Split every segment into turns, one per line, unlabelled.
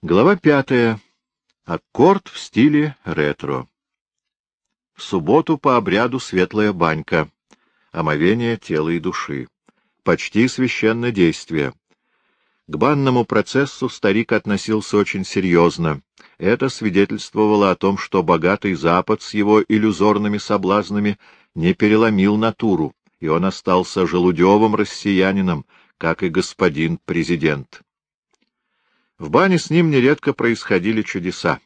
Глава пятая. Аккорд в стиле ретро. В субботу по обряду светлая банька. Омовение тела и души. Почти священное действие. К банному процессу старик относился очень серьезно. Это свидетельствовало о том, что богатый Запад с его иллюзорными соблазнами не переломил натуру, и он остался желудевым россиянином, как и господин президент. В бане с ним нередко происходили чудеса.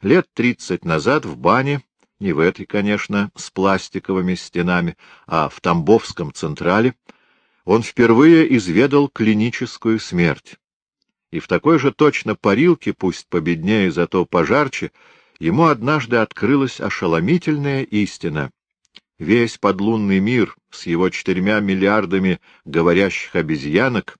Лет тридцать назад в бане, не в этой, конечно, с пластиковыми стенами, а в Тамбовском Централе, он впервые изведал клиническую смерть. И в такой же точно парилке, пусть победнее, зато пожарче, ему однажды открылась ошеломительная истина. Весь подлунный мир с его четырьмя миллиардами говорящих обезьянок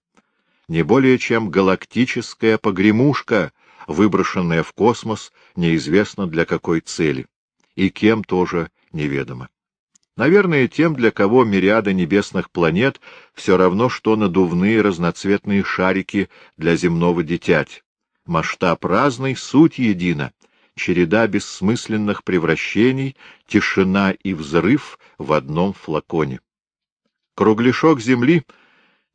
не более чем галактическая погремушка, выброшенная в космос неизвестно для какой цели, и кем тоже неведомо. Наверное, тем, для кого мириады небесных планет все равно, что надувные разноцветные шарики для земного дитяти. Масштаб разный, суть едина, череда бессмысленных превращений, тишина и взрыв в одном флаконе. Кругляшок Земли —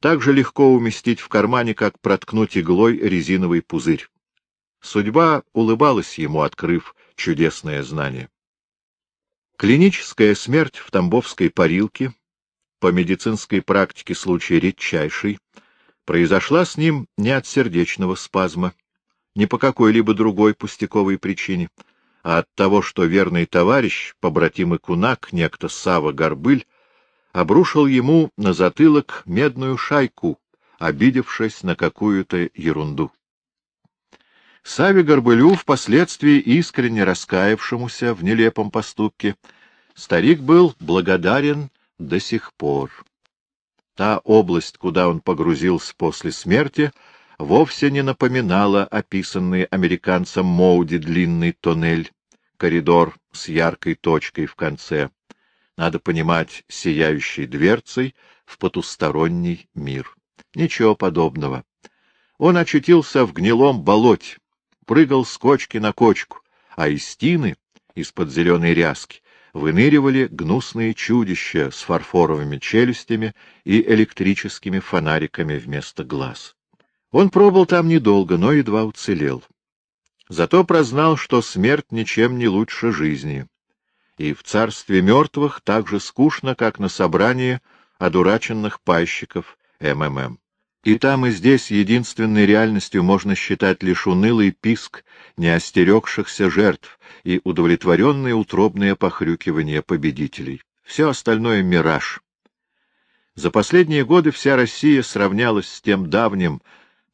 так же легко уместить в кармане, как проткнуть иглой резиновый пузырь. Судьба улыбалась ему, открыв чудесное знание. Клиническая смерть в Тамбовской парилке, по медицинской практике случай редчайший, произошла с ним не от сердечного спазма, ни по какой-либо другой пустяковой причине, а от того, что верный товарищ, побратимый кунак, некто Сава Горбыль, обрушил ему на затылок медную шайку, обидевшись на какую-то ерунду. Саве Горбылю, впоследствии искренне раскаявшемуся в нелепом поступке, старик был благодарен до сих пор. Та область, куда он погрузился после смерти, вовсе не напоминала описанный американцем Моуди длинный тоннель, коридор с яркой точкой в конце надо понимать, сияющей дверцей в потусторонний мир. Ничего подобного. Он очутился в гнилом болоте, прыгал с кочки на кочку, а из стены, из-под зеленой ряски, выныривали гнусные чудища с фарфоровыми челюстями и электрическими фонариками вместо глаз. Он пробыл там недолго, но едва уцелел. Зато прознал, что смерть ничем не лучше жизни и в царстве мертвых так же скучно, как на собрании одураченных пайщиков МММ. И там, и здесь единственной реальностью можно считать лишь унылый писк неостерегшихся жертв и удовлетворенное утробное похрюкивание победителей. Все остальное — мираж. За последние годы вся Россия сравнялась с тем давним,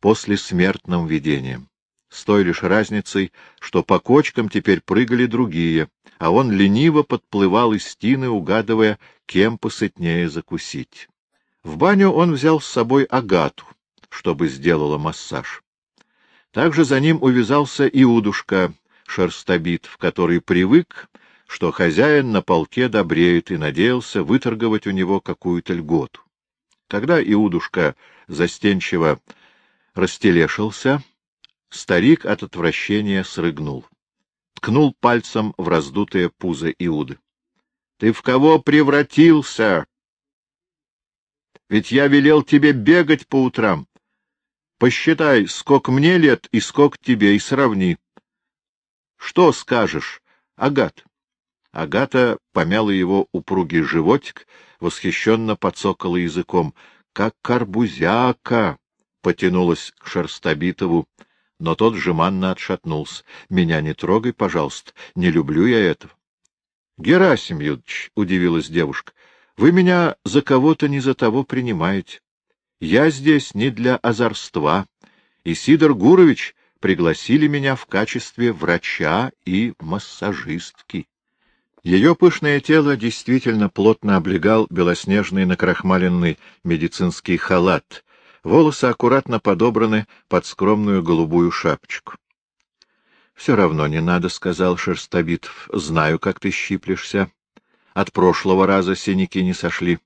послесмертным видением с той лишь разницей, что по кочкам теперь прыгали другие, а он лениво подплывал из стены, угадывая, кем посытнее закусить. В баню он взял с собой Агату, чтобы сделала массаж. Также за ним увязался Иудушка, шерстобит, в который привык, что хозяин на полке добреет и надеялся выторговать у него какую-то льготу. Когда Иудушка застенчиво растелешился, Старик от отвращения срыгнул. Ткнул пальцем в раздутое пузо Иуды. — Ты в кого превратился? Ведь я велел тебе бегать по утрам. Посчитай, сколько мне лет и сколько тебе, и сравни. Что скажешь, Агат? Агата помяла его упругий животик, восхищенно подсокала языком. — Как карбузяка! — потянулась к Шерстобитову, но тот жеманно отшатнулся. — Меня не трогай, пожалуйста, не люблю я этого. — Герасим Юдович, — удивилась девушка, — вы меня за кого-то не за того принимаете. Я здесь не для озорства, и Сидор Гурович пригласили меня в качестве врача и массажистки. Ее пышное тело действительно плотно облегал белоснежный накрахмаленный медицинский халат, Волосы аккуратно подобраны под скромную голубую шапочку. — Все равно не надо, — сказал Шерстобитов. — Знаю, как ты щиплешься. От прошлого раза синяки не сошли.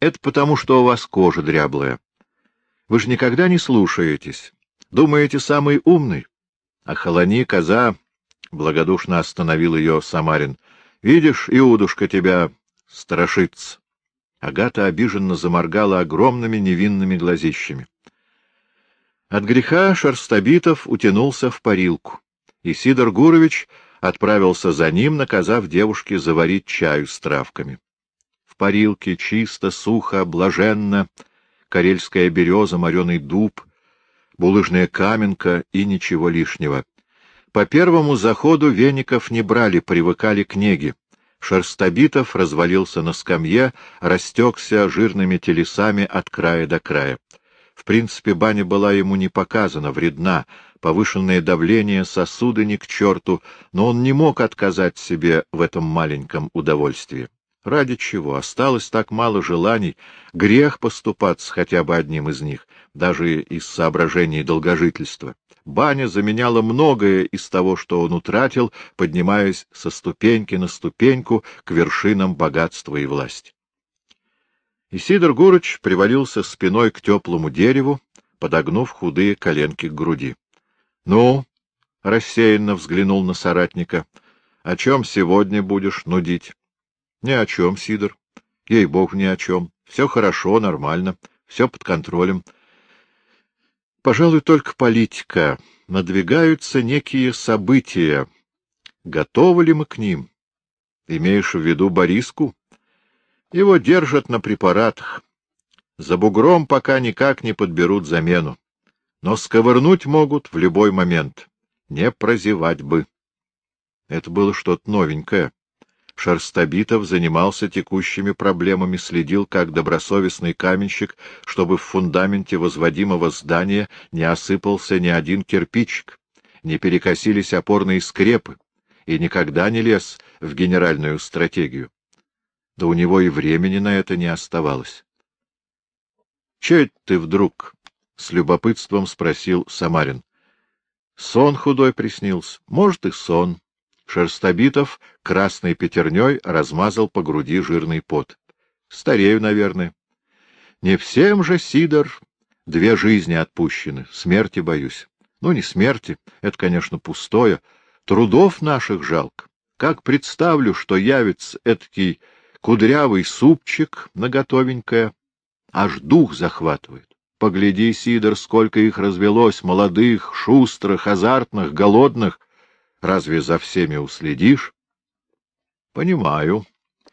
Это потому, что у вас кожа дряблая. Вы же никогда не слушаетесь. Думаете, самый умный? Охолони, коза! — благодушно остановил ее Самарин. — Видишь, Иудушка тебя страшится. Агата обиженно заморгала огромными невинными глазищами. От греха Шерстобитов утянулся в парилку, и Сидор Гурович отправился за ним, наказав девушке заварить чаю с травками. В парилке чисто, сухо, блаженно, карельская береза, мореный дуб, булыжная каменка и ничего лишнего. По первому заходу веников не брали, привыкали к неге. Шерстобитов развалился на скамье, растекся жирными телесами от края до края. В принципе, баня была ему не показана, вредна, повышенное давление, сосуды ни к черту, но он не мог отказать себе в этом маленьком удовольствии. Ради чего? Осталось так мало желаний, грех поступаться хотя бы одним из них, даже из соображений долгожительства. Баня заменяла многое из того, что он утратил, поднимаясь со ступеньки на ступеньку к вершинам богатства и власти. И Сидор Гурыч привалился спиной к теплому дереву, подогнув худые коленки к груди. — Ну, — рассеянно взглянул на соратника, — о чем сегодня будешь нудить? — Ни о чем, Сидор. Ей-бог, ни о чем. Все хорошо, нормально, все под контролем. Пожалуй, только политика. Надвигаются некие события. Готовы ли мы к ним? Имеешь в виду Бориску? Его держат на препаратах. За бугром пока никак не подберут замену. Но сковырнуть могут в любой момент. Не прозевать бы. Это было что-то новенькое. Шерстобитов занимался текущими проблемами, следил как добросовестный каменщик, чтобы в фундаменте возводимого здания не осыпался ни один кирпичик, не перекосились опорные скрепы, и никогда не лез в генеральную стратегию. Да у него и времени на это не оставалось. — Че ты вдруг? — с любопытством спросил Самарин. — Сон худой приснился. Может, и сон. Шерстобитов красной пятерней размазал по груди жирный пот. Старею, наверное. Не всем же, Сидор, две жизни отпущены. Смерти боюсь. Ну, не смерти, это, конечно, пустое. Трудов наших жалко. Как представлю, что явится эдакий кудрявый супчик наготовенькое, аж дух захватывает. Погляди, Сидор, сколько их развелось, молодых, шустрых, азартных, голодных. Разве за всеми уследишь? — Понимаю.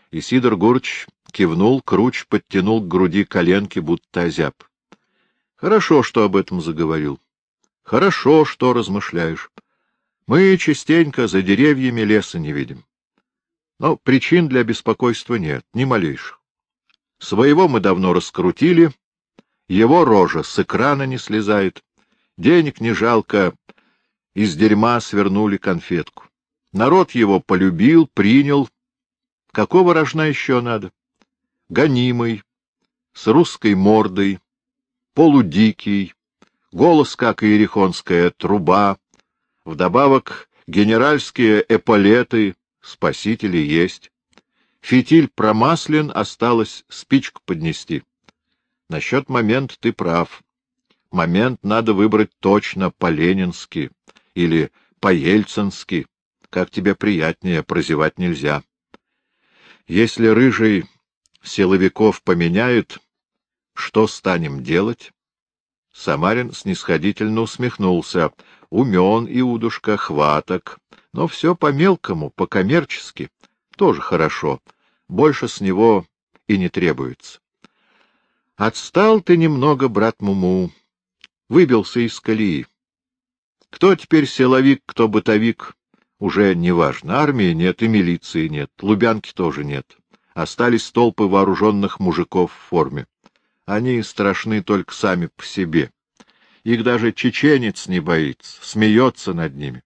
И Сидор Гурч кивнул, круч подтянул к груди коленки, будто озяб. — Хорошо, что об этом заговорил. Хорошо, что размышляешь. Мы частенько за деревьями леса не видим. Но причин для беспокойства нет, ни малейших. Своего мы давно раскрутили, его рожа с экрана не слезает, денег не жалко, из дерьма свернули конфетку. Народ его полюбил, принял. Какого рожна еще надо? Гонимый, с русской мордой, полудикий, голос, как иерихонская труба, вдобавок генеральские эполеты, спасители есть. Фитиль промаслен, осталось спичку поднести. Насчет момент ты прав. Момент надо выбрать точно, по-ленински или по-ельцински, как тебе приятнее, прозевать нельзя. Если рыжий силовиков поменяют, что станем делать? Самарин снисходительно усмехнулся. Умен, Иудушка, хваток, но все по-мелкому, по-коммерчески. Тоже хорошо. Больше с него и не требуется. Отстал ты немного, брат Муму. Выбился из колеи. Кто теперь силовик, кто бытовик, уже не важно. Армии нет и милиции нет, Лубянки тоже нет. Остались толпы вооруженных мужиков в форме. Они страшны только сами по себе. Их даже чеченец не боится, смеется над ними.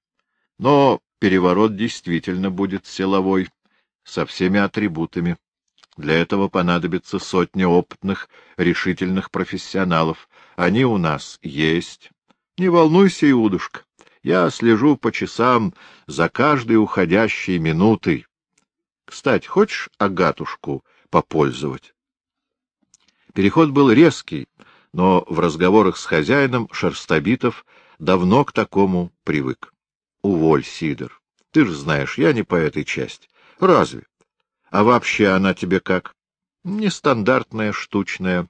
Но переворот действительно будет силовой, со всеми атрибутами. Для этого понадобится сотня опытных, решительных профессионалов. Они у нас есть. Не волнуйся, Иудушка, я слежу по часам за каждой уходящей минутой. Кстати, хочешь Агатушку попользовать? Переход был резкий, но в разговорах с хозяином Шерстобитов давно к такому привык. уволь, Сидор. Ты же знаешь, я не по этой части. Разве? А вообще она тебе как? Нестандартная, штучная.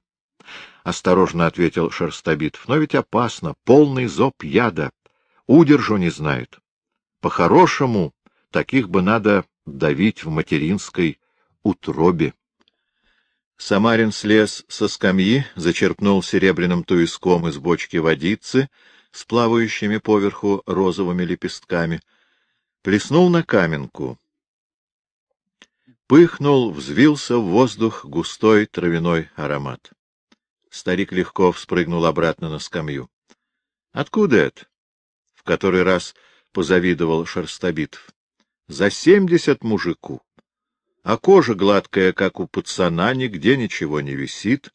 Осторожно ответил Шерстобитов. Но ведь опасно. Полный зоб яда. Удержу не знает. По-хорошему, таких бы надо давить в материнской утробе. Самарин слез со скамьи, зачерпнул серебряным туиском из бочки водицы с плавающими поверху розовыми лепестками, плеснул на каменку. Пыхнул, взвился в воздух густой травяной аромат. Старик легко вспрыгнул обратно на скамью. — Откуда это? — в который раз позавидовал Шерстобитов. — За семьдесят мужику а кожа гладкая, как у пацана, нигде ничего не висит.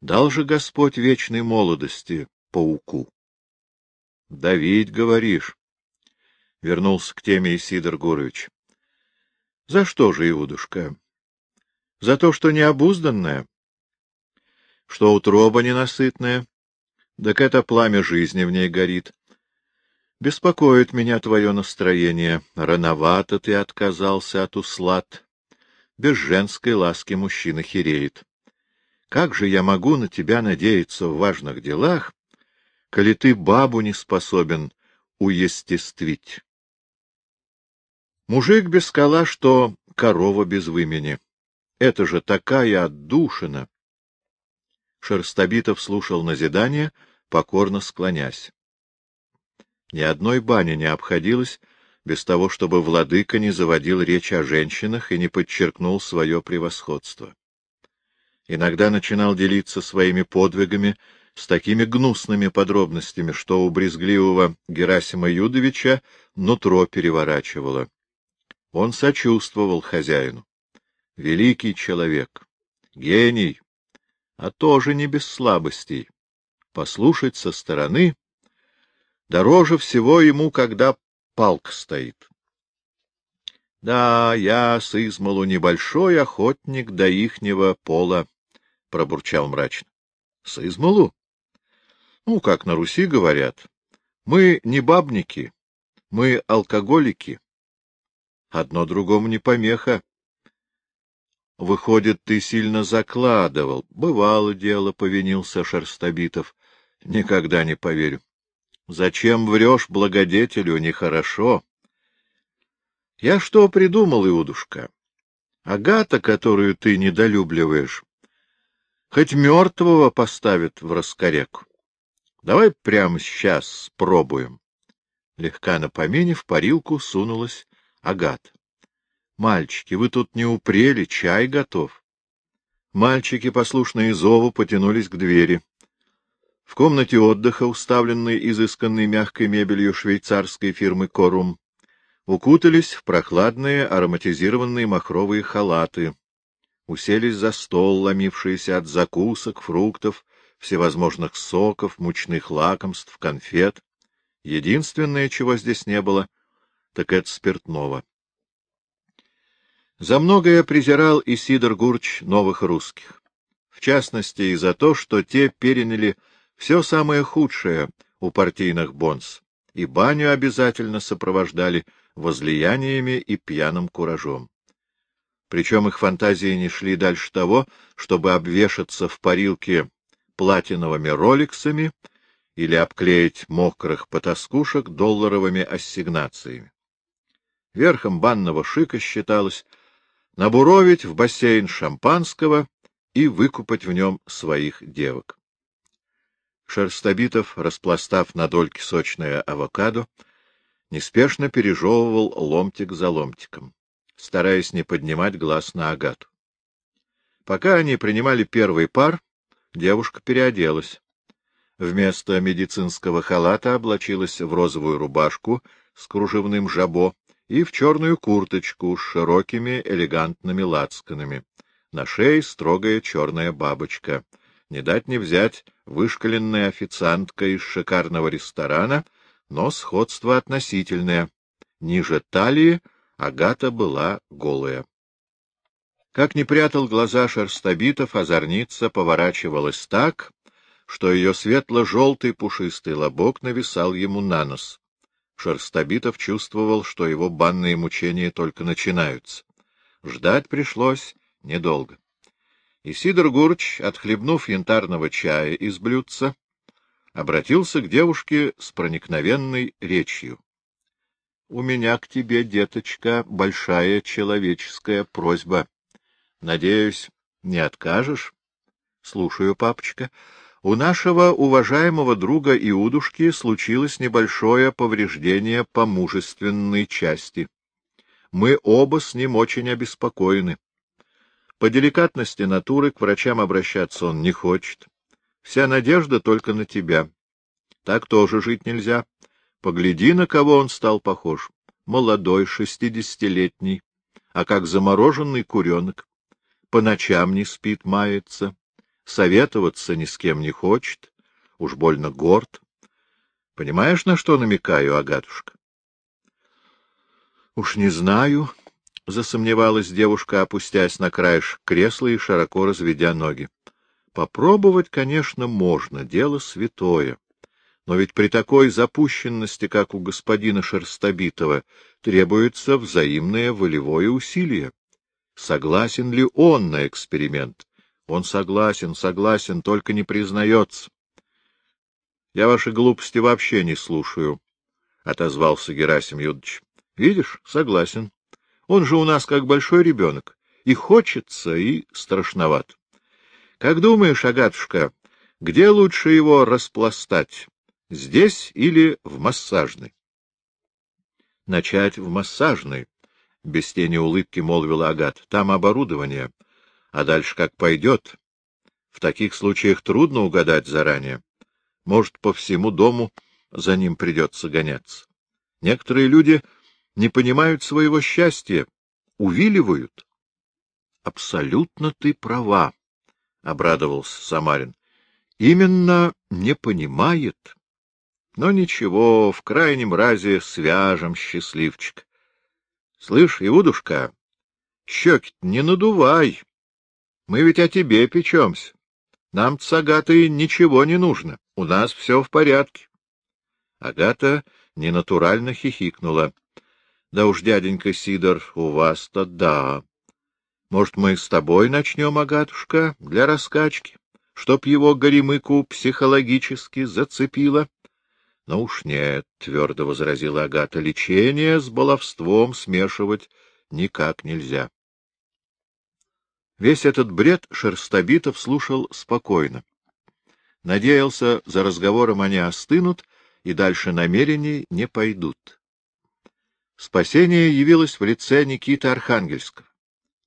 Дал же Господь вечной молодости пауку. — Давить, говоришь? — вернулся к теме Исидор Гурович. — За что же, Иудушка? — За то, что необузданная? — Что утроба ненасытная? Так это пламя жизни в ней горит. Беспокоит меня твое настроение. Рановато ты отказался от услад без женской ласки мужчина хереет. Как же я могу на тебя надеяться в важных делах, коли ты бабу не способен уестествить? Мужик без скала, что корова без вымени. Это же такая отдушина! Шерстобитов слушал назидание, покорно склонясь. Ни одной бани не обходилось, без того, чтобы владыка не заводил речь о женщинах и не подчеркнул свое превосходство. Иногда начинал делиться своими подвигами с такими гнусными подробностями, что у брезгливого Герасима Юдовича нутро переворачивало. Он сочувствовал хозяину. Великий человек, гений, а тоже не без слабостей. Послушать со стороны дороже всего ему, когда палка стоит. Да, я с измалу небольшой охотник до ихнего пола, — пробурчал мрачно. — С измалу? Ну, как на Руси говорят. Мы не бабники, мы алкоголики. Одно другому не помеха. Выходит, ты сильно закладывал. Бывало дело, — повинился Шерстобитов. Никогда не поверю. Зачем врешь благодетелю, нехорошо. Я что придумал, Иудушка? Агата, которую ты недолюбливаешь, хоть мертвого поставит в раскореку. Давай прямо сейчас спробуем. Легка на парилку сунулась Агата. — Мальчики, вы тут не упрели, чай готов. Мальчики, послушные зову, потянулись к двери. В комнате отдыха, уставленной изысканной мягкой мебелью швейцарской фирмы «Корум», укутались в прохладные ароматизированные махровые халаты, уселись за стол, ломившиеся от закусок, фруктов, всевозможных соков, мучных лакомств, конфет. Единственное, чего здесь не было, так это спиртного. За многое презирал и Сидор Гурч новых русских, в частности и за то, что те переняли все самое худшее у партийных бонс, и баню обязательно сопровождали возлияниями и пьяным куражом. Причем их фантазии не шли дальше того, чтобы обвешаться в парилке платиновыми роликсами или обклеить мокрых потаскушек долларовыми ассигнациями. Верхом банного шика считалось набуровить в бассейн шампанского и выкупать в нем своих девок. Шерстобитов, распластав на дольки сочное авокадо, неспешно пережевывал ломтик за ломтиком, стараясь не поднимать глаз на Агату. Пока они принимали первый пар, девушка переоделась. Вместо медицинского халата облачилась в розовую рубашку с кружевным жабо и в черную курточку с широкими элегантными лацканами. На шее строгая черная бабочка — не дать не взять вышкаленная официантка из шикарного ресторана, но сходство относительное. Ниже талии Агата была голая. Как не прятал глаза шерстобитов, озорница поворачивалась так, что ее светло-желтый пушистый лобок нависал ему на нос. Шерстобитов чувствовал, что его банные мучения только начинаются. Ждать пришлось недолго. И Сидор Гурч, отхлебнув янтарного чая из блюдца, обратился к девушке с проникновенной речью. — У меня к тебе, деточка, большая человеческая просьба. Надеюсь, не откажешь? — Слушаю, папочка. У нашего уважаемого друга Иудушки случилось небольшое повреждение по мужественной части. Мы оба с ним очень обеспокоены. По деликатности натуры к врачам обращаться он не хочет. Вся надежда только на тебя. Так тоже жить нельзя. Погляди, на кого он стал похож. Молодой, шестидесятилетний, а как замороженный куренок. По ночам не спит, мается советоваться ни с кем не хочет, уж больно горд. Понимаешь, на что намекаю, Агатушка? — Уж не знаю, — засомневалась девушка, опустясь на краешек кресла и широко разведя ноги. — Попробовать, конечно, можно, дело святое. Но ведь при такой запущенности, как у господина Шерстобитова, требуется взаимное волевое усилие. Согласен ли он на эксперимент? Он согласен, согласен, только не признается. — Я ваши глупости вообще не слушаю, — отозвался Герасим Юдович. — Видишь, согласен. Он же у нас как большой ребенок. И хочется, и страшноват. Как думаешь, Агатушка, где лучше его распластать? Здесь или в массажной? — Начать в массажной, — без тени улыбки молвила Агат. — Там оборудование. А дальше как пойдет? В таких случаях трудно угадать заранее. Может, по всему дому за ним придется гоняться. Некоторые люди не понимают своего счастья, увиливают. — Абсолютно ты права, — обрадовался Самарин. — Именно не понимает. Но ничего, в крайнем разе свяжем, счастливчик. Слышь, Иудушка, щеки не надувай, мы ведь о тебе печемся. Нам с Агатой ничего не нужно. У нас все в порядке. Агата ненатурально хихикнула. — Да уж, дяденька Сидор, у вас-то да. Может, мы с тобой начнем, Агатушка, для раскачки, чтоб его горемыку психологически зацепило? — Ну уж нет, — твердо возразила Агата, — лечение с баловством смешивать никак нельзя. Весь этот бред Шерстобитов слушал спокойно. Надеялся, за разговором они остынут и дальше намерений не пойдут. Спасение явилось в лице Никиты Архангельского.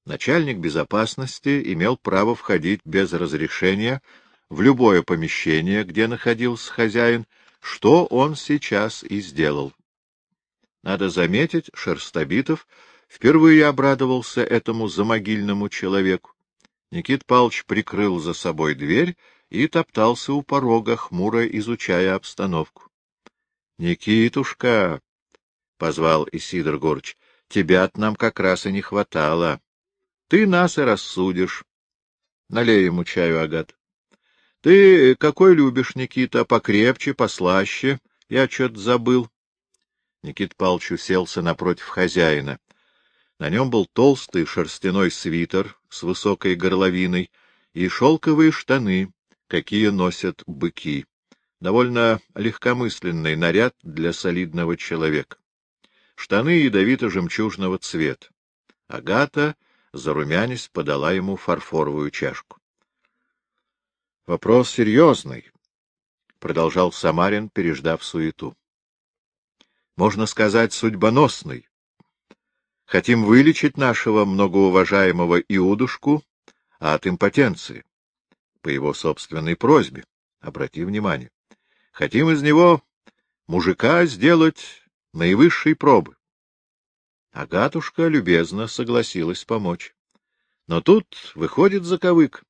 Начальник безопасности имел право входить без разрешения в любое помещение, где находился хозяин, что он сейчас и сделал. Надо заметить, Шерстобитов впервые обрадовался этому замогильному человеку. Никит Палч прикрыл за собой дверь и топтался у порога, хмуро изучая обстановку. — Никитушка, — позвал Исидор Горч, — тебя нам как раз и не хватало. Ты нас и рассудишь. Налей ему чаю, Агат. Ты какой любишь, Никита, покрепче, послаще? Я что-то забыл. Никит Палч уселся напротив хозяина. На нем был толстый шерстяной свитер с высокой горловиной и шелковые штаны, какие носят быки. Довольно легкомысленный наряд для солидного человека. Штаны ядовито-жемчужного цвета. Агата, зарумянясь, подала ему фарфоровую чашку. — Вопрос серьезный, — продолжал Самарин, переждав суету. — Можно сказать, судьбоносный. Хотим вылечить нашего многоуважаемого Иудушку от импотенции. По его собственной просьбе. Обрати внимание. Хотим из него мужика сделать наивысшей пробы. Агатушка любезно согласилась помочь. Но тут выходит заковык.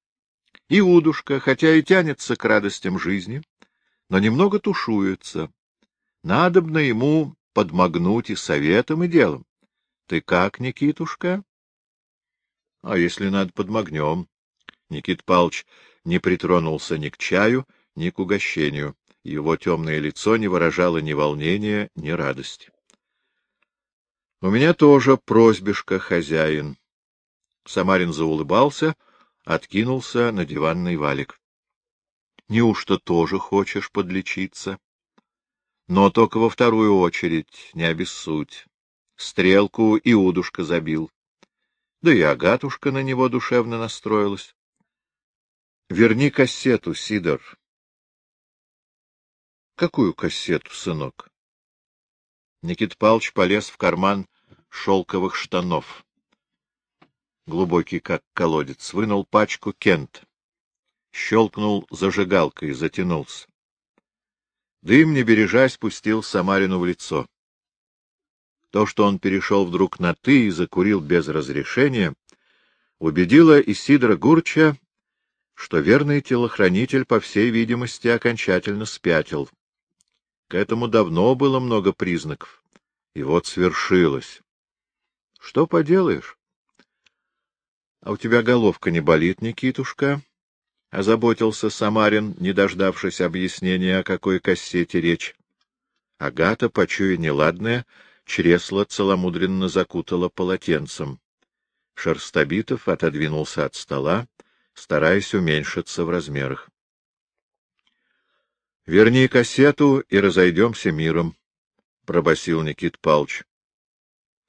Иудушка, хотя и тянется к радостям жизни, но немного тушуется. Надобно ему подмогнуть и советом, и делом. Ты как, Никитушка? — А если надо, подмогнем. Никит Палч не притронулся ни к чаю, ни к угощению. Его темное лицо не выражало ни волнения, ни радости. — У меня тоже просьбишка, хозяин. Самарин заулыбался, откинулся на диванный валик. — Неужто тоже хочешь подлечиться? — Но только во вторую очередь, не обессудь. Стрелку и удушка забил. Да и Агатушка на него душевно настроилась. — Верни кассету, Сидор. — Какую кассету, сынок? Никит Палч полез в карман шелковых штанов. Глубокий, как колодец, вынул пачку Кент. Щелкнул зажигалкой, затянулся. Дым, не бережась, пустил Самарину в лицо. То, что он перешел вдруг на «ты» и закурил без разрешения, убедило Исидора Гурча, что верный телохранитель, по всей видимости, окончательно спятил. К этому давно было много признаков, и вот свершилось. Что поделаешь? — А у тебя головка не болит, Никитушка? — озаботился Самарин, не дождавшись объяснения, о какой кассете речь. Агата, почуя неладное, — чресло целомудренно закутала полотенцем. Шерстобитов отодвинулся от стола, стараясь уменьшиться в размерах. — Верни кассету и разойдемся миром, — пробасил Никит Палч.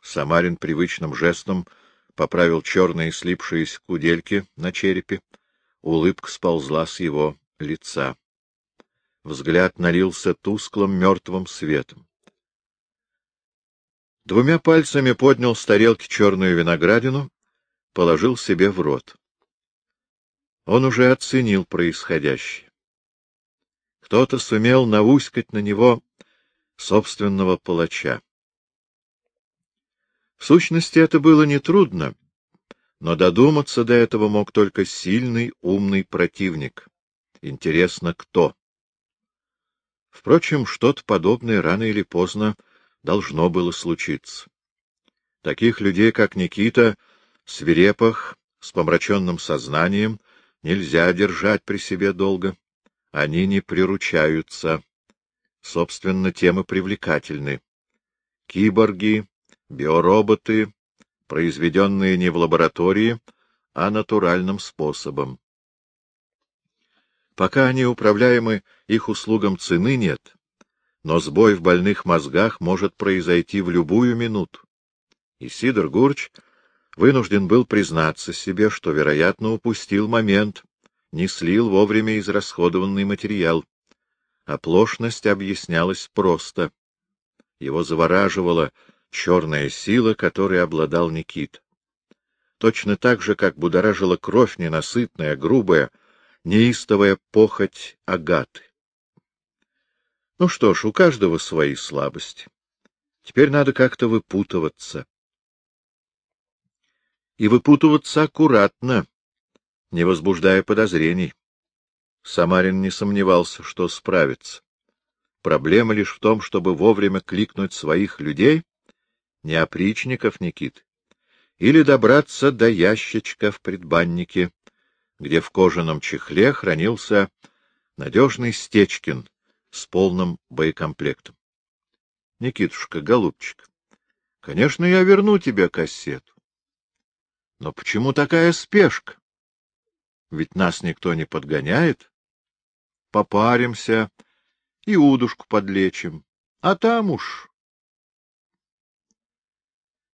Самарин привычным жестом поправил черные слипшиеся кудельки на черепе. Улыбка сползла с его лица. Взгляд налился тусклым мертвым светом. Двумя пальцами поднял с тарелки черную виноградину, положил себе в рот. Он уже оценил происходящее. Кто-то сумел науськать на него собственного палача. В сущности, это было нетрудно, но додуматься до этого мог только сильный, умный противник. Интересно, кто? Впрочем, что-то подобное рано или поздно должно было случиться. Таких людей, как Никита, свирепых, с помраченным сознанием, нельзя держать при себе долго. Они не приручаются. Собственно, темы привлекательны. Киборги, биороботы, произведенные не в лаборатории, а натуральным способом. Пока они управляемы, их услугам цены нет, но сбой в больных мозгах может произойти в любую минуту. И Сидор Гурч вынужден был признаться себе, что, вероятно, упустил момент, не слил вовремя израсходованный материал. Оплошность объяснялась просто. Его завораживала черная сила, которой обладал Никит. Точно так же, как будоражила кровь ненасытная, грубая, неистовая похоть Агаты. Ну что ж, у каждого свои слабости. Теперь надо как-то выпутываться. И выпутываться аккуратно, не возбуждая подозрений. Самарин не сомневался, что справится. Проблема лишь в том, чтобы вовремя кликнуть своих людей, не опричников Никит, или добраться до ящичка в предбаннике, где в кожаном чехле хранился надежный Стечкин, с полным боекомплектом. — Никитушка, голубчик, конечно, я верну тебе кассету. Но почему такая спешка? Ведь нас никто не подгоняет. Попаримся и удушку подлечим, а там уж...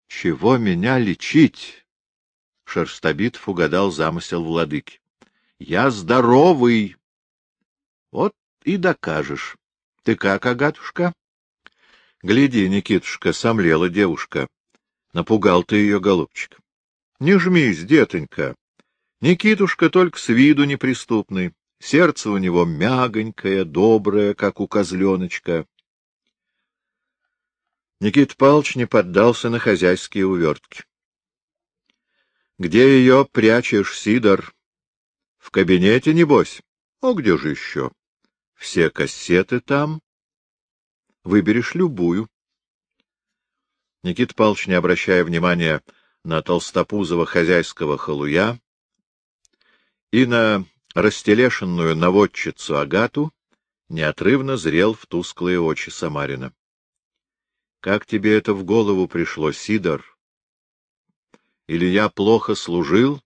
Чего меня лечить? Шерстобитов угадал замысел владыки. Я здоровый. Вот и докажешь. Ты как, Агатушка? Гляди, Никитушка, сомлела девушка. Напугал ты ее, голубчик. Не жмись, детонька. Никитушка только с виду неприступный. Сердце у него мягонькое, доброе, как у козленочка. Никит Палч не поддался на хозяйские увертки. — Где ее прячешь, Сидор? — В кабинете, небось? — О, где же еще? Все кассеты там. Выберешь любую. Никита Павлович, не обращая внимания на толстопузого хозяйского халуя и на растелешенную наводчицу Агату, неотрывно зрел в тусклые очи Самарина. — Как тебе это в голову пришло, Сидор? Или я плохо служил?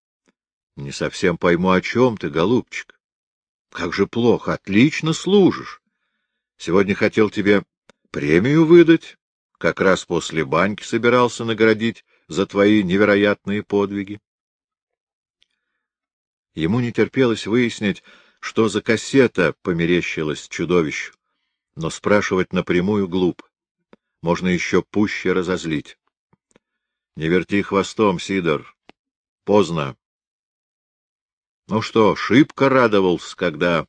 — Не совсем пойму, о чем ты, голубчик. — Как же плохо, отлично служишь. Сегодня хотел тебе премию выдать, как раз после баньки собирался наградить за твои невероятные подвиги. Ему не терпелось выяснить, что за кассета померещилась чудовищу, но спрашивать напрямую глуп. Можно еще пуще разозлить. — Не верти хвостом, Сидор. Поздно. Ну что, шибко радовался, когда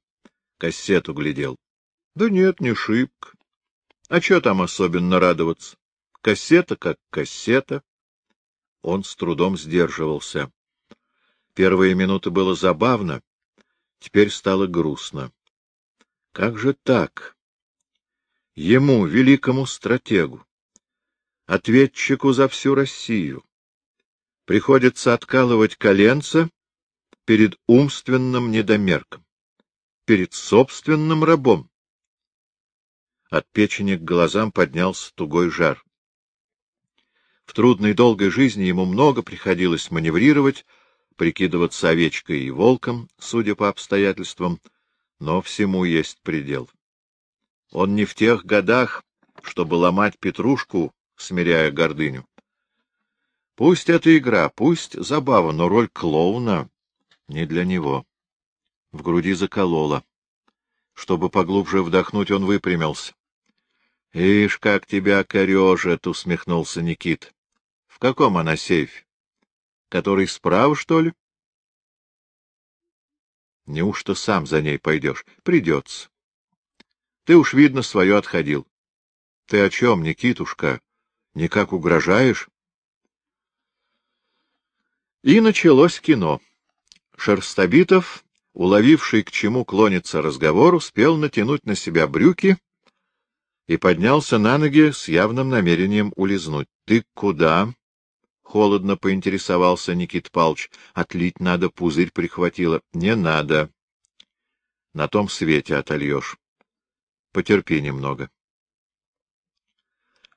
кассету глядел? Да нет, не шибко. А что там особенно радоваться? Кассета как кассета. Он с трудом сдерживался. Первые минуты было забавно, теперь стало грустно. Как же так? Ему, великому стратегу, ответчику за всю Россию, приходится откалывать коленца перед умственным недомерком, перед собственным рабом. От печени к глазам поднялся тугой жар. В трудной долгой жизни ему много приходилось маневрировать, прикидываться овечкой и волком, судя по обстоятельствам, но всему есть предел. Он не в тех годах, чтобы ломать петрушку, смиряя гордыню. Пусть это игра, пусть забава, но роль клоуна не для него. В груди закололо. Чтобы поглубже вдохнуть, он выпрямился. — Ишь, как тебя корежит! — усмехнулся Никит. — В каком она сейфе? Который справа, что ли? Неужто сам за ней пойдешь? Придется. Ты уж, видно, свое отходил. Ты о чем, Никитушка? Никак угрожаешь? И началось кино. Шерстобитов, уловивший, к чему клонится разговор, успел натянуть на себя брюки и поднялся на ноги с явным намерением улизнуть. — Ты куда? — холодно поинтересовался Никит Палч. — Отлить надо, пузырь прихватило. — Не надо. На том свете отольешь. Потерпи немного.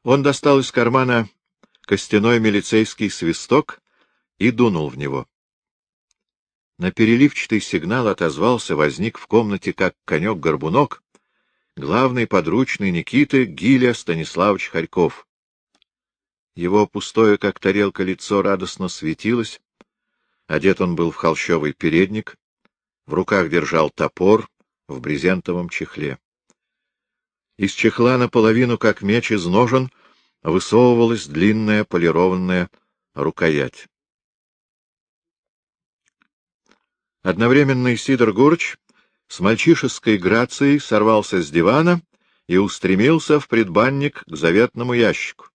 Он достал из кармана костяной милицейский свисток и дунул в него. На переливчатый сигнал отозвался, возник в комнате, как конек-горбунок, главный подручный Никиты Гиля Станиславович Харьков. Его пустое, как тарелка, лицо радостно светилось. Одет он был в холщовый передник, в руках держал топор в брезентовом чехле. Из чехла наполовину, как меч из ножен, высовывалась длинная полированная рукоять. Одновременно Сидор Гурч с мальчишеской грацией сорвался с дивана и устремился в предбанник к заветному ящику.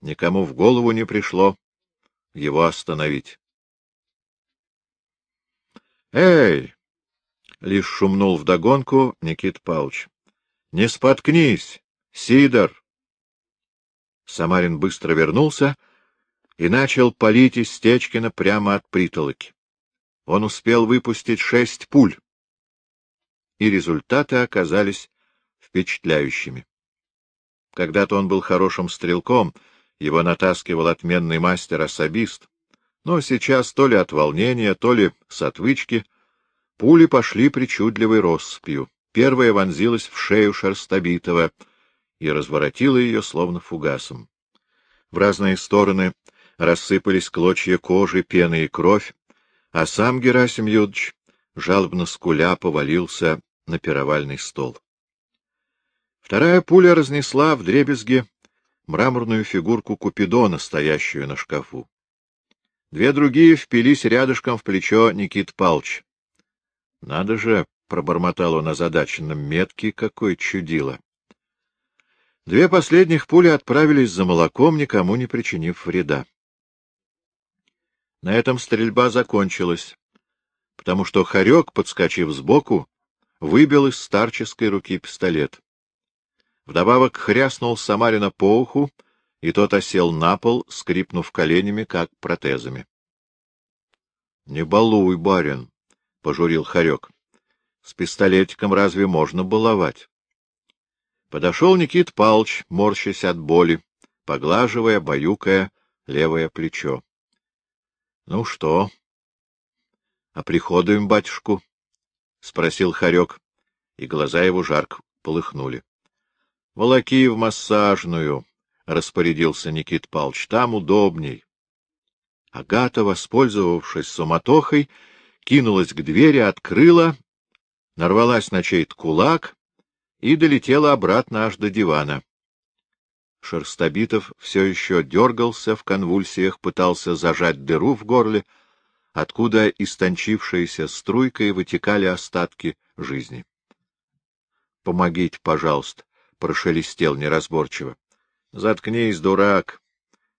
Никому в голову не пришло его остановить. «Эй!» — лишь шумнул вдогонку Никит Павлович. «Не споткнись, Сидор!» Самарин быстро вернулся и начал палить из Стечкина прямо от притолоки. Он успел выпустить шесть пуль, и результаты оказались впечатляющими. Когда-то он был хорошим стрелком — его натаскивал отменный мастер-особист, но сейчас то ли от волнения, то ли с отвычки пули пошли причудливой россыпью. Первая вонзилась в шею шерстобитого и разворотила ее словно фугасом. В разные стороны рассыпались клочья кожи, пены и кровь, а сам Герасим Юдович, жалобно скуля, повалился на пировальный стол. Вторая пуля разнесла в дребезги мраморную фигурку Купидона, стоящую на шкафу. Две другие впились рядышком в плечо Никит Палч. — Надо же, — пробормотал он озадаченным, — меткий какой чудило. Две последних пули отправились за молоком, никому не причинив вреда. На этом стрельба закончилась, потому что Харек, подскочив сбоку, выбил из старческой руки пистолет. Вдобавок хряснул Самарина по уху, и тот осел на пол, скрипнув коленями, как протезами. — Не балуй, барин, — пожурил Харек. С пистолетиком разве можно баловать? Подошел Никит Палч, морщась от боли, поглаживая, баюкая левое плечо. — Ну что? — А приходуем батюшку? — спросил Харек, и глаза его жарко полыхнули. — Волоки в массажную, — распорядился Никит Палч, — там удобней. Агата, воспользовавшись суматохой, кинулась к двери, открыла, нарвалась на чей-то кулак и долетела обратно аж до дивана. Шерстобитов все еще дергался в конвульсиях, пытался зажать дыру в горле, откуда истончившейся струйкой вытекали остатки жизни. — Помогите, пожалуйста, — прошелестел неразборчиво. Заткнись, дурак.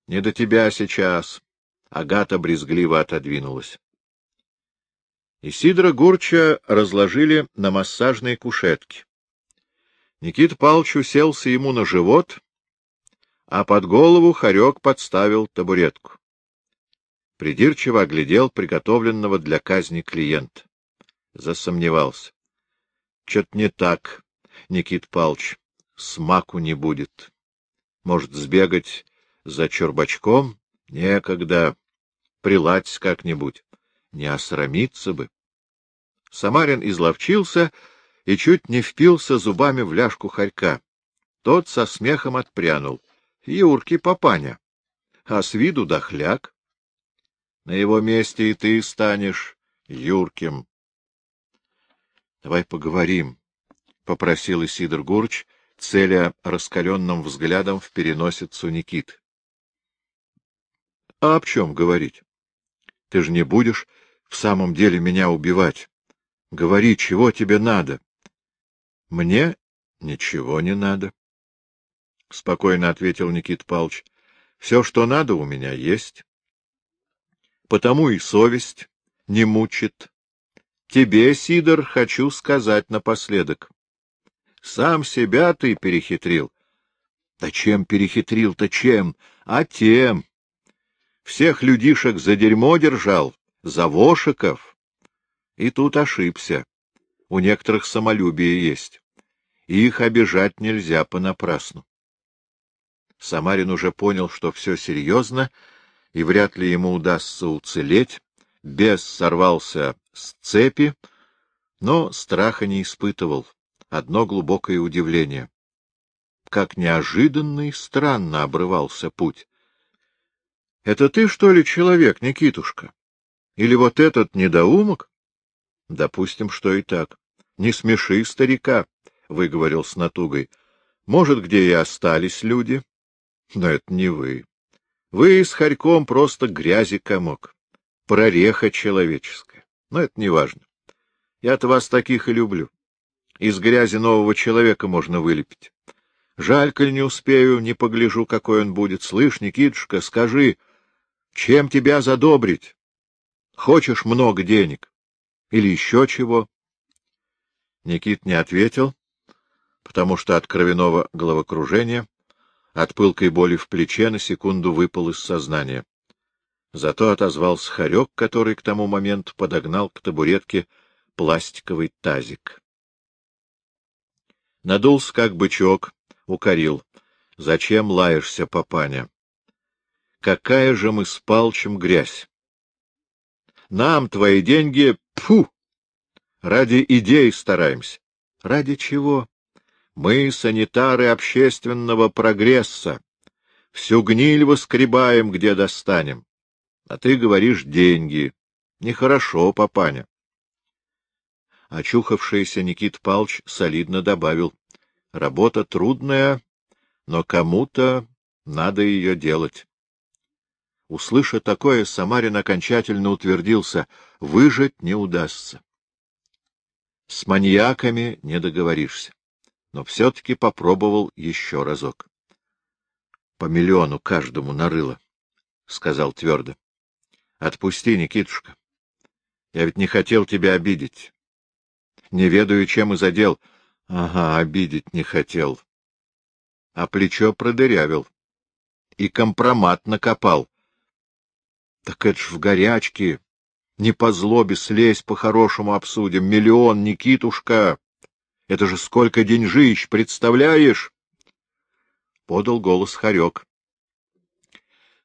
Не до тебя сейчас. Агата брезгливо отодвинулась. Исидра Гурча разложили на массажной кушетке. Никит Палч уселся ему на живот, а под голову Харек подставил табуретку. Придирчиво оглядел приготовленного для казни клиента. Засомневался. — Чё-то не так, Никит Палч, смаку не будет. Может, сбегать за чурбачком? Некогда. Приладь как-нибудь. Не осрамиться бы. Самарин изловчился и чуть не впился зубами в ляжку хорька. Тот со смехом отпрянул. Юрки папаня. А с виду дохляк. На его месте и ты станешь Юрким. — Давай поговорим, — попросил Исидор Гурч, целя раскаленным взглядом в переносицу Никит. — А об чем говорить? Ты же не будешь в самом деле меня убивать. Говори, чего тебе надо. — Мне ничего не надо, — спокойно ответил Никит Павлович. — Все, что надо, у меня есть. Потому и совесть не мучит. Тебе, Сидор, хочу сказать напоследок. Сам себя ты перехитрил. Да чем перехитрил-то чем? А тем. Всех людишек за дерьмо держал, за вошиков. И тут ошибся. У некоторых самолюбие есть. Их обижать нельзя понапрасну. Самарин уже понял, что все серьезно, и вряд ли ему удастся уцелеть. Бес сорвался с цепи, но страха не испытывал одно глубокое удивление. Как неожиданно и странно обрывался путь. — Это ты, что ли, человек, Никитушка? Или вот этот недоумок? — Допустим, что и так. — Не смеши старика, — выговорил с натугой. — Может, где и остались люди? Но это не вы. Вы с Харьком просто грязи комок. Прореха человеческая. Но это не важно. Я-то вас таких и люблю. Из грязи нового человека можно вылепить. Жаль, коль не успею, не погляжу, какой он будет. Слышь, Никитушка, скажи, чем тебя задобрить? Хочешь много денег? Или еще чего? Никит не ответил, потому что от кровяного головокружения, от пылкой боли в плече на секунду выпал из сознания. Зато отозвался хорек, который к тому моменту подогнал к табуретке пластиковый тазик. Надулся, как бычок, укорил. — Зачем лаешься, папаня? Какая же мы с Палчем грязь! Нам твои деньги, пфу! Ради идей стараемся. Ради чего? Мы санитары общественного прогресса. Всю гниль воскребаем, где достанем. А ты говоришь деньги. Нехорошо, папаня. Очухавшийся Никит Палч солидно добавил. — Работа трудная, но кому-то надо ее делать. Услыша такое, Самарин окончательно утвердился — выжить не удастся. С маньяками не договоришься, но все-таки попробовал еще разок. — По миллиону каждому нарыло, — сказал твердо. — Отпусти, Никитушка. Я ведь не хотел тебя обидеть не ведаю, чем и задел. Ага, обидеть не хотел. А плечо продырявил. И компромат накопал. Так это ж в горячке. Не по злобе слезь, по-хорошему обсудим. Миллион, Никитушка! Это же сколько деньжищ, представляешь? Подал голос Харек.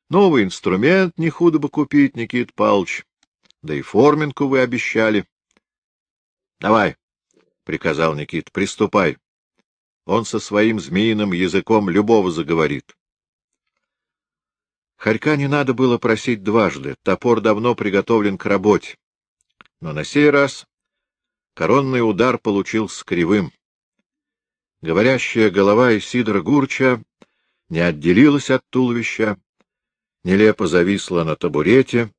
Новый инструмент не худо бы купить, Никит Павлович. Да и форминку вы обещали. — Давай, — приказал Никит, — приступай. Он со своим змеиным языком любого заговорит. Харька не надо было просить дважды, топор давно приготовлен к работе. Но на сей раз коронный удар получился кривым. Говорящая голова Исидора Гурча не отделилась от туловища, нелепо зависла на табурете,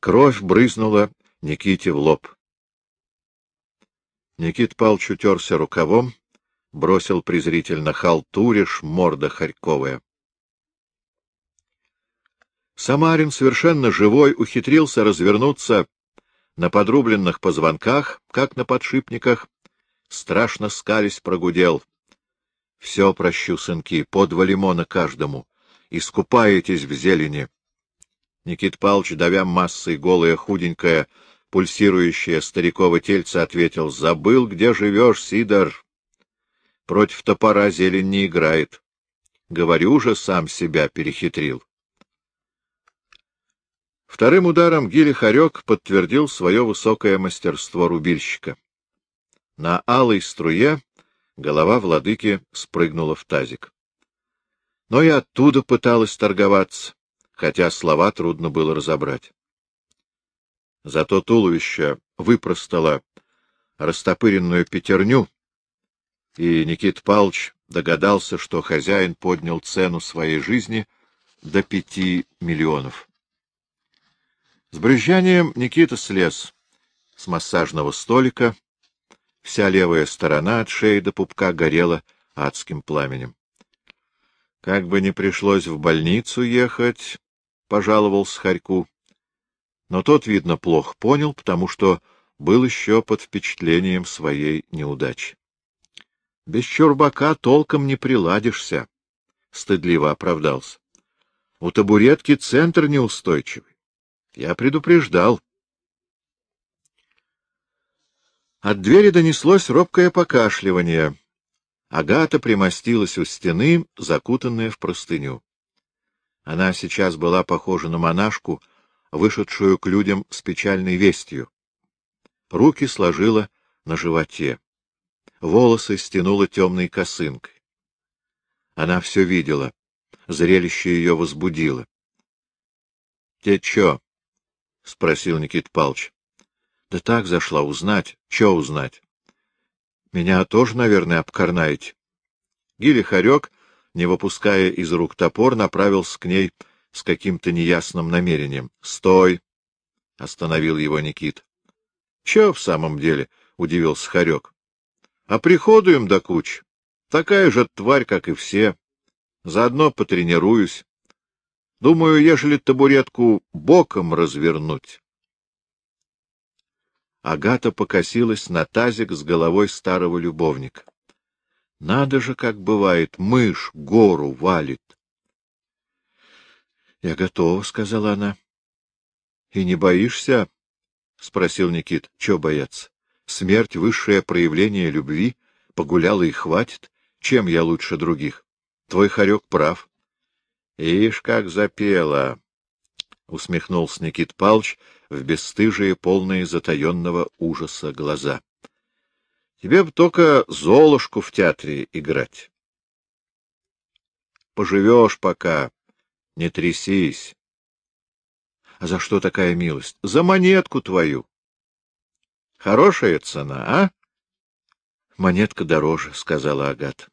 кровь брызнула Никите в лоб. Никит Палч утерся рукавом, бросил презрительно халтуришь, морда харьковая. Самарин, совершенно живой, ухитрился развернуться на подрубленных позвонках, как на подшипниках, страшно скались прогудел. — Все прощу, сынки, по два лимона каждому. Искупаетесь в зелени. Никит Палч, давя массой голое, худенькое, пульсирующее стариково тельце, ответил, — Забыл, где живешь, Сидор. Против топора зелень не играет. Говорю же, сам себя перехитрил. Вторым ударом Гили Харек подтвердил свое высокое мастерство рубильщика. На алой струе голова владыки спрыгнула в тазик. Но и оттуда пыталась торговаться, хотя слова трудно было разобрать. Зато туловище выпростало растопыренную пятерню, и Никит Палч догадался, что хозяин поднял цену своей жизни до пяти миллионов. С брюзжанием Никита слез с массажного столика. Вся левая сторона от шеи до пупка горела адским пламенем. Как бы не пришлось в больницу ехать, — пожаловался Харьку. Но тот, видно, плохо понял, потому что был еще под впечатлением своей неудачи. — Без чурбака толком не приладишься, — стыдливо оправдался. — У табуретки центр неустойчивый. Я предупреждал. От двери донеслось робкое покашливание. Агата примостилась у стены, закутанная в простыню. Она сейчас была похожа на монашку, вышедшую к людям с печальной вестью. Руки сложила на животе. Волосы стянула темной косынкой. Она все видела. Зрелище ее возбудило. — Те чё? — спросил Никит Палч. — Да так зашла узнать. Че узнать? — Меня тоже, наверное, обкорнаете. Гиля Харек, не выпуская из рук топор, направился к ней с каким-то неясным намерением. — Стой! — остановил его Никит. — Че в самом деле? — удивился Харек. — А приходу им до куч. Такая же тварь, как и все. Заодно потренируюсь. Думаю, ежели табуретку боком развернуть. Агата покосилась на тазик с головой старого любовника. Надо же, как бывает, мышь гору валит. — Я готова, — сказала она. — И не боишься? — спросил Никит. — Чего бояться? Смерть — высшее проявление любви. Погуляла и хватит. Чем я лучше других? Твой хорек прав. Ишь, как запела! — усмехнулся Никит Палч в бесстыжие, полные затаенного ужаса глаза. — Тебе бы только Золушку в театре играть. Поживешь пока, не трясись. — А за что такая милость? — За монетку твою. — Хорошая цена, а? — Монетка дороже, — сказала Агата.